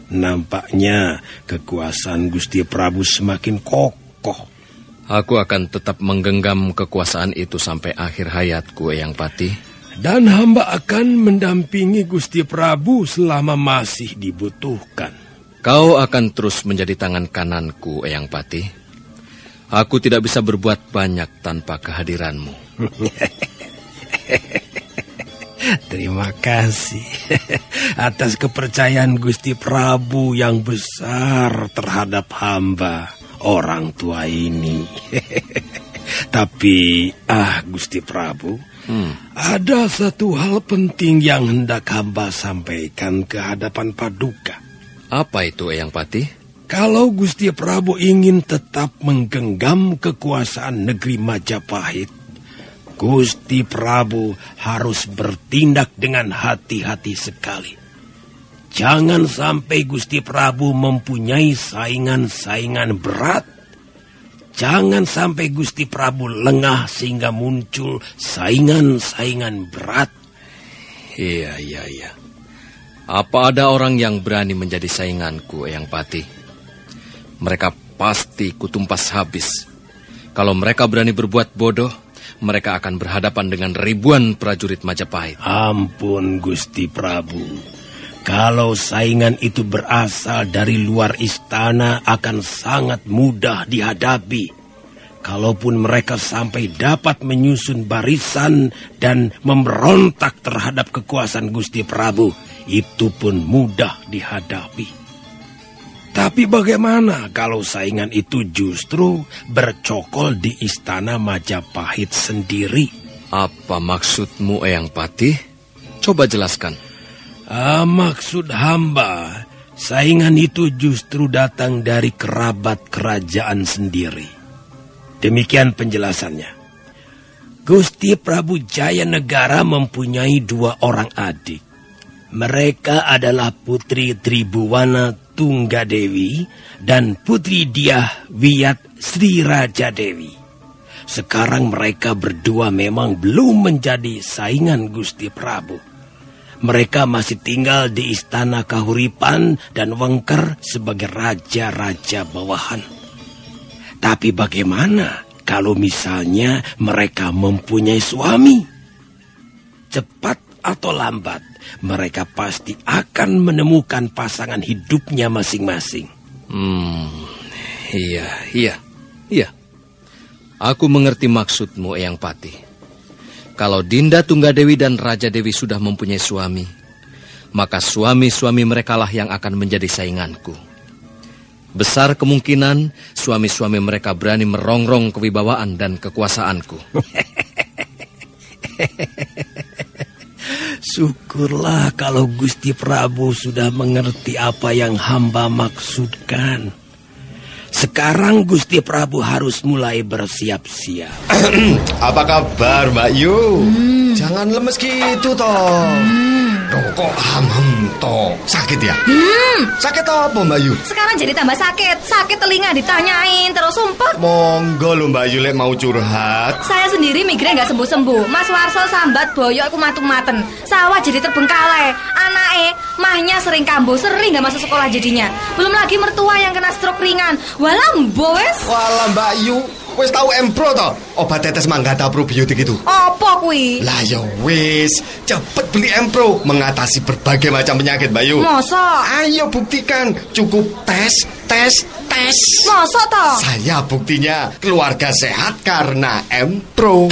Nampaknya kekuasaan Gusti Prabu semakin kokoh. Aku akan tetap menggenggam kekuasaan itu sampai akhir hayatku, Yang Pati. Dan hamba akan mendampingi Gusti Prabu selama masih dibutuhkan. Kau akan terus menjadi tangan kananku, Eyang Pati. Aku tidak bisa berbuat banyak tanpa kehadiranmu. <laughs> Terima kasih <laughs> atas kepercayaan Gusti Prabu yang besar terhadap hamba orang tua ini. <laughs> Tapi, ah Gusti Prabu, Hmm. Ada satu hal penting yang hendak hamba sampaikan ke hadapan Paduka. Apa itu, Eyang Pati? Kalau Gusti Prabu ingin tetap menggenggam kekuasaan negeri Majapahit, Gusti Prabu harus bertindak dengan hati-hati sekali. Jangan sampai Gusti Prabu mempunyai saingan-saingan berat Jangan sampai Gusti Prabu lengah sehingga muncul saingan-saingan berat. Iya, iya, iya. Apa ada orang yang berani menjadi sainganku, Yang Pati? Mereka pasti kutumpas habis. Kalau mereka berani berbuat bodoh, mereka akan berhadapan dengan ribuan prajurit Majapahit. Ampun, Gusti Prabu. Kalau saingan itu berasal dari luar istana akan sangat mudah dihadapi. Kalaupun mereka sampai dapat menyusun barisan dan memberontak terhadap kekuasaan Gusti Prabu, itu pun mudah dihadapi. Tapi bagaimana kalau saingan itu justru bercokol di istana Majapahit sendiri? Apa maksudmu, Eyang Patih? Coba jelaskan. Ah, maksud hamba, saingan itu justru datang dari kerabat kerajaan sendiri. Demikian penjelasannya. Gusti Prabu Jaya Negara mempunyai dua orang adik. Mereka adalah Putri Tribuwana Tunggadewi dan Putri Diah Wiyat Sri Raja Dewi. Sekarang mereka berdua memang belum menjadi saingan Gusti Prabu. Mereka masih tinggal di istana Kahuripan dan Wengker sebagai raja-raja bawahan. Tapi bagaimana kalau misalnya mereka mempunyai suami? Cepat atau lambat, mereka pasti akan menemukan pasangan hidupnya masing-masing. Hmm, iya, iya, iya. Aku mengerti maksudmu, Eyang Patih. Kalau Dinda Tunggadewi dan Raja Dewi sudah mempunyai suami, maka suami-suami merekalah yang akan menjadi sainganku. Besar kemungkinan suami-suami mereka berani merongrong kewibawaan dan kekuasaanku. <laughs> Syukurlah kalau Gusti Prabu sudah mengerti apa yang hamba maksudkan. Sekarang Gusti Prabu harus mulai bersiap-siap. <clears throat> Apa kabar Mbak Yu? Hmm. Jangan lemes gitu toh. Hmm. Duh, kok ham-ham toh. Sakit ya? Hmm. Sakit apa Mbak Yu? Sekarang jadi tambah sakit. Sakit telinga ditanyain terus sumpah. Monggo lo Mbak Yu lek mau curhat. Saya sendiri migrain nggak sembuh-sembuh. Mas Warso sambat boyok aku matung-maten. Sawah jadi terbengkalai. Anake mahnya sering kambuh, sering nggak masuk sekolah jadinya. Belum lagi mertua yang kena stroke ringan. Walah wes. Walah Mbak Yu, wes tahu Empro toh? Obat tetes manggata probiotik itu. Apa kui? Lah ya wes, cepet beli Empro mengatasi berbagai macam penyakit Mbak Yu. Masa? Ayo buktikan, cukup tes, tes, tes. Masa toh? Saya buktinya keluarga sehat karena Empro.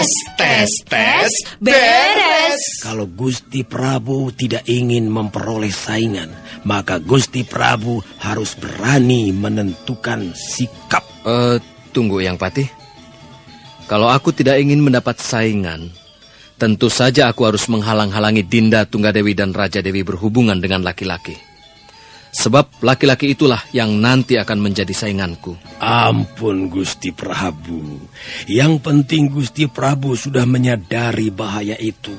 tes, tes, tes, beres. Kalau Gusti Prabu tidak ingin memperoleh saingan, maka Gusti Prabu harus berani menentukan sikap. Uh, tunggu yang patih. Kalau aku tidak ingin mendapat saingan, tentu saja aku harus menghalang-halangi Dinda Tunggadewi dan Raja Dewi berhubungan dengan laki-laki. Sebab laki-laki itulah yang nanti akan menjadi sainganku. Ampun Gusti Prabu. Yang penting Gusti Prabu sudah menyadari bahaya itu.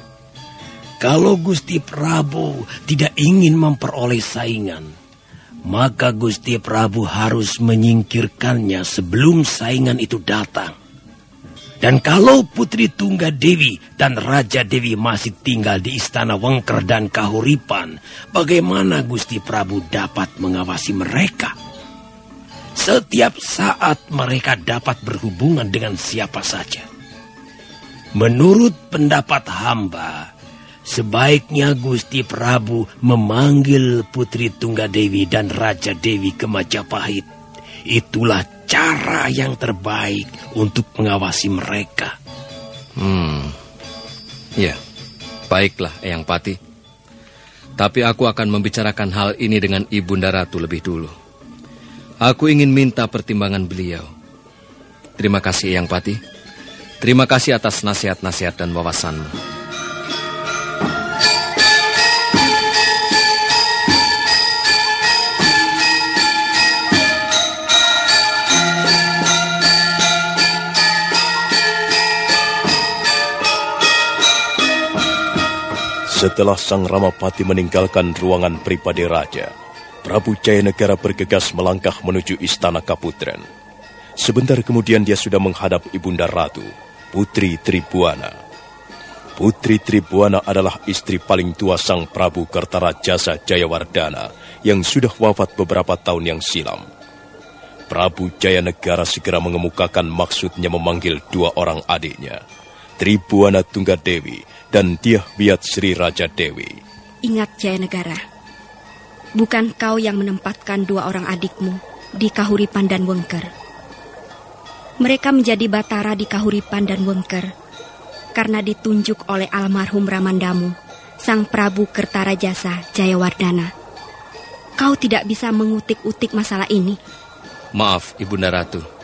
Kalau Gusti Prabu tidak ingin memperoleh saingan, maka Gusti Prabu harus menyingkirkannya sebelum saingan itu datang. Dan kalau Putri Tunggadewi dan Raja Dewi masih tinggal di Istana Wengker dan Kahuripan, bagaimana Gusti Prabu dapat mengawasi mereka? Setiap saat mereka dapat berhubungan dengan siapa saja. Menurut pendapat hamba, sebaiknya Gusti Prabu memanggil Putri Tunggadewi dan Raja Dewi ke Majapahit. Itulah cara yang terbaik untuk mengawasi mereka. Hmm, ya, baiklah Eyang Pati. Tapi aku akan membicarakan hal ini dengan Ibunda Ratu lebih dulu. Aku ingin minta pertimbangan beliau. Terima kasih Eyang Pati. Terima kasih atas nasihat-nasihat dan wawasanmu. Setelah Sang Ramapati meninggalkan ruangan pribadi raja, Prabu Jayanegara bergegas melangkah menuju istana Kaputren. Sebentar kemudian dia sudah menghadap Ibunda Ratu, Putri Tribuana. Putri Tribuana adalah istri paling tua Sang Prabu Kertarajasa Jayawardana yang sudah wafat beberapa tahun yang silam. Prabu Jayanegara segera mengemukakan maksudnya memanggil dua orang adiknya, Tribuana Tunggadewi dan Diah Wiat Sri Raja Dewi. Ingat Jaya Negara, bukan kau yang menempatkan dua orang adikmu di Kahuripan dan Wengker. Mereka menjadi batara di Kahuripan dan Wengker karena ditunjuk oleh almarhum Ramandamu, Sang Prabu Kertarajasa Jayawardana. Kau tidak bisa mengutik-utik masalah ini. Maaf, Ibunda Ratu.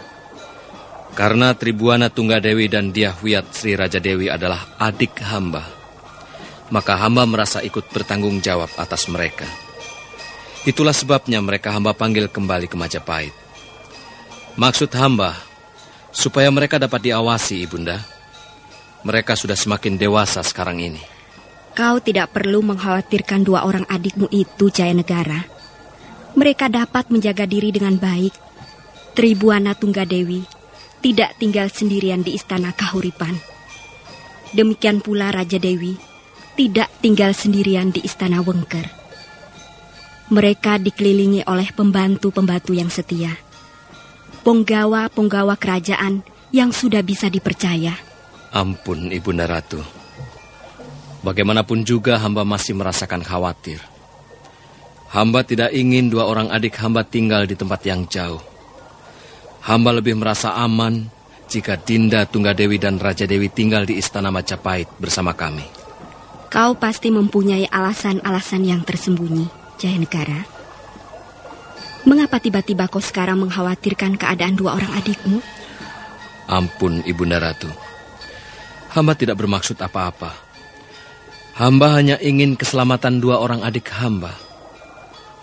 Karena Tribuana Tunggadewi dan Diahwiat Sri Raja Dewi adalah adik hamba, maka hamba merasa ikut bertanggung jawab atas mereka. Itulah sebabnya mereka hamba panggil kembali ke Majapahit. Maksud hamba, supaya mereka dapat diawasi, Ibunda. Mereka sudah semakin dewasa sekarang ini. Kau tidak perlu mengkhawatirkan dua orang adikmu itu, Jaya Negara. Mereka dapat menjaga diri dengan baik. Tribuana Tunggadewi tidak tinggal sendirian di istana Kahuripan. Demikian pula Raja Dewi tidak tinggal sendirian di istana Wengker. Mereka dikelilingi oleh pembantu-pembantu yang setia. Penggawa-penggawa kerajaan yang sudah bisa dipercaya. Ampun Ibunda Ratu. Bagaimanapun juga hamba masih merasakan khawatir. Hamba tidak ingin dua orang adik hamba tinggal di tempat yang jauh. Hamba lebih merasa aman jika Dinda Tunggadewi dan Raja Dewi tinggal di Istana Majapahit bersama kami. Kau pasti mempunyai alasan-alasan yang tersembunyi, Jaya Negara. Mengapa tiba-tiba kau sekarang mengkhawatirkan keadaan dua orang adikmu? Ampun, Ibunda Ratu. Hamba tidak bermaksud apa-apa. Hamba hanya ingin keselamatan dua orang adik hamba.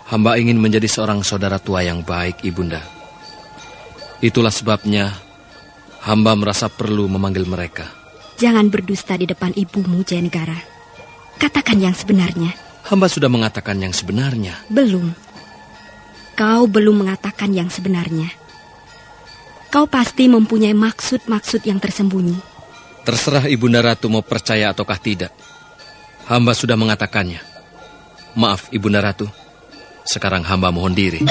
Hamba ingin menjadi seorang saudara tua yang baik, Ibunda. Itulah sebabnya hamba merasa perlu memanggil mereka. Jangan berdusta di depan ibumu, Jaya Negara. Katakan yang sebenarnya. Hamba sudah mengatakan yang sebenarnya. Belum. Kau belum mengatakan yang sebenarnya. Kau pasti mempunyai maksud-maksud yang tersembunyi. Terserah Ibunda Ratu mau percaya ataukah tidak. Hamba sudah mengatakannya. Maaf Ibunda Ratu. Sekarang hamba mohon diri.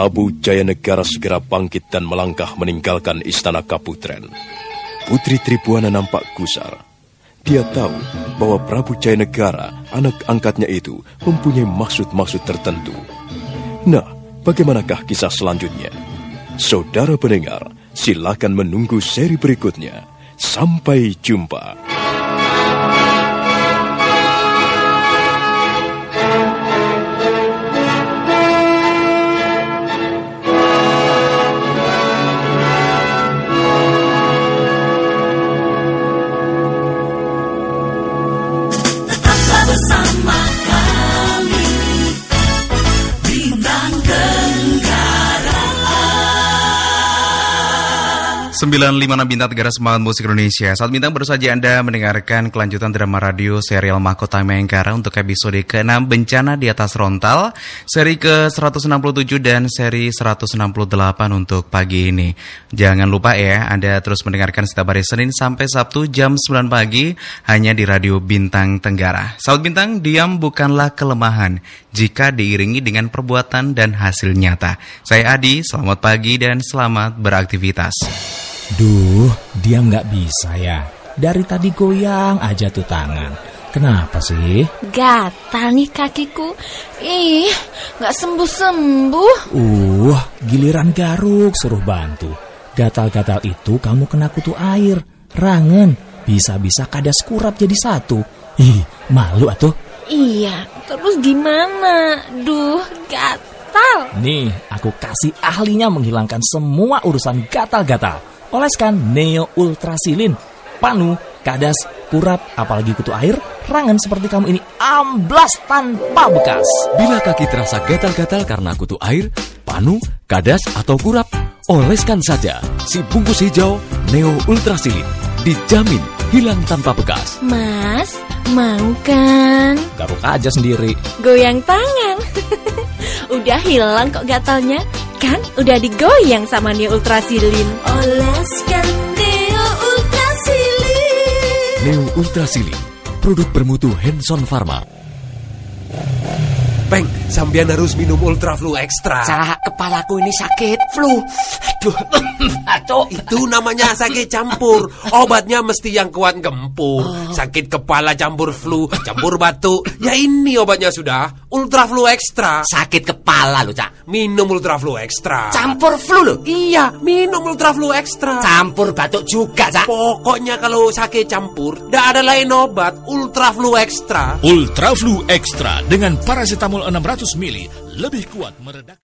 Prabu Jayanegara segera bangkit dan melangkah meninggalkan istana Kaputren. Putri Tribuana nampak gusar. Dia tahu bahwa Prabu Jayanegara, anak angkatnya itu, mempunyai maksud-maksud tertentu. Nah, bagaimanakah kisah selanjutnya? Saudara pendengar, silakan menunggu seri berikutnya. Sampai jumpa. 956 Bintang Tegara Semangat Musik Indonesia. Saat Bintang baru saja Anda mendengarkan kelanjutan drama radio serial Mahkota Mayangkara untuk episode ke-6 Bencana di atas Rontal Seri ke-167 dan seri 168 untuk pagi ini. Jangan lupa ya Anda terus mendengarkan setiap hari Senin sampai Sabtu jam 9 pagi Hanya di radio Bintang Tenggara. Saud Bintang, diam bukanlah kelemahan Jika diiringi dengan perbuatan dan hasil nyata. Saya Adi, selamat pagi dan selamat beraktivitas Duh, dia nggak bisa ya. Dari tadi goyang aja tuh tangan. Kenapa sih? Gatal nih kakiku. Ih, nggak sembuh-sembuh. Uh, giliran garuk suruh bantu. Gatal-gatal itu kamu kena kutu air. Rangen, bisa-bisa kadas kurap jadi satu. Ih, malu atuh. Iya, terus gimana? Duh, gatal. Nih, aku kasih ahlinya menghilangkan semua urusan gatal-gatal. Oleskan Neo Ultrasilin. Panu, kadas, kurap, apalagi kutu air, rangan seperti kamu ini amblas tanpa bekas. Bila kaki terasa gatal-gatal karena kutu air, panu, kadas, atau kurap, oleskan saja si bungkus hijau Neo Ultrasilin. Dijamin hilang tanpa bekas. Mas, mau kan? Garuk aja sendiri. Goyang tangan. <laughs> udah hilang kok gatalnya. Kan udah digoyang sama Neo Ultrasilin. Oleskan Neo Ultrasilin Neo Ultrasilin, produk bermutu Hanson Pharma. Peng, sampean harus minum Ultra Flu Extra. Cak, kepalaku ini sakit, flu. Aduh, aduh. <laughs> Itu namanya sakit campur. Obatnya mesti yang kuat gempur. Sakit kepala campur flu, campur batuk. Ya ini obatnya sudah. Ultra Flu Extra. Sakit kepala lo, Cak. Minum Ultra Flu Extra. Campur flu lo? Iya, minum Ultra Flu Extra. Campur batuk juga, Cak. Pokoknya kalau sakit campur, tidak ada lain obat. Ultra Flu Extra. Ultra Flu Extra dengan paracetamol 600 mili lebih kuat meredak